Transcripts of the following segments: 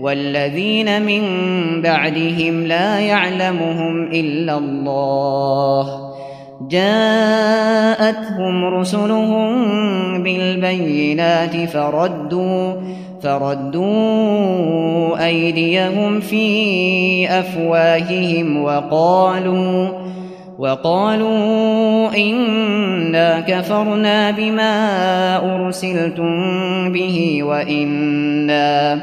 والذين من بعدهم لا يعلمهم إلا الله. جاءتهم رسلهم بالبينات فردوا فردوا أيديهم في أفواههم وقالوا وقالوا إنا كفرنا بما أرسلتم به وإنا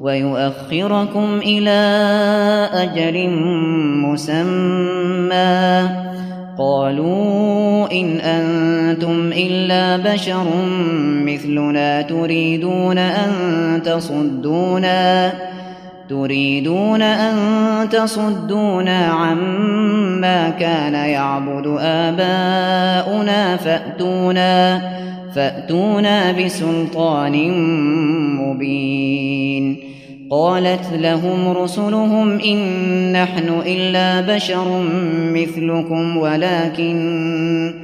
ويؤخركم إلى أجل مسمى. قالوا إن أنتم إلا بشر مثلنا تريدون أن تصدونا. تريدون أن تصدونا عما كان يعبد آباؤنا فأتونا فأتونا بسلطان مبين. قالت لهم رسلهم إن نحن إلا بشر مثلكم ولكن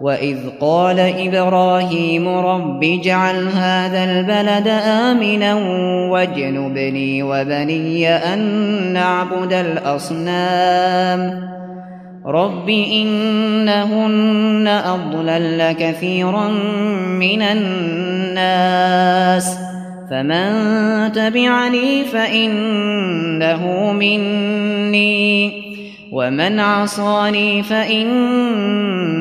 وإذ قال إبراهيم رب اجعل هذا البلد آمنا واجنبني وبني أن نعبد الأصنام رب إنهن أضلل كثيرا من الناس فمن تبعني فإنه مني ومن عصاني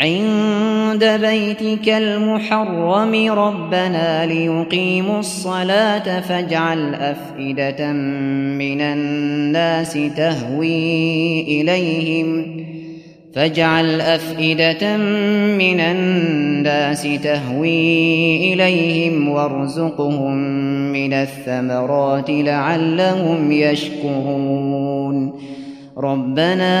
عند بيتك المحرم ربنا ليقيموا الصلاة فاجعل أفئدة من الناس تهوي إليهم. فاجعل أفئدة من الناس تهوي إليهم وارزقهم من الثمرات لعلهم يشكرون. ربنا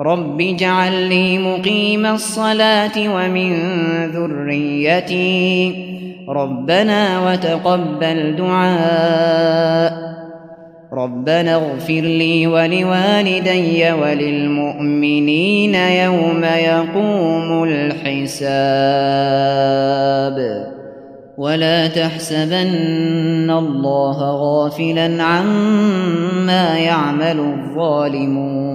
رب اجعل لي مقيم الصلاة ومن ذريتي ربنا وتقبل دعاء ربنا اغفر لي ولوالدي وللمؤمنين يوم يقوم الحساب ولا تحسبن الله غافلا عما يعمل الظالمون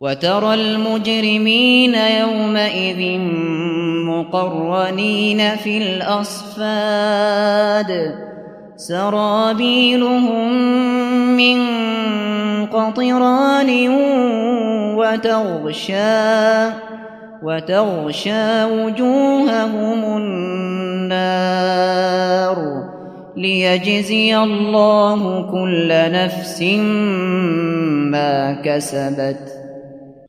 وترى المجرمين يومئذ مقرنين في الأصفاد. سرابيلهم من قطران وتغشى وتغشى وجوههم النار. ليجزي الله كل نفس ما كسبت.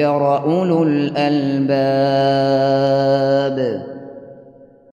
أولو الألباب.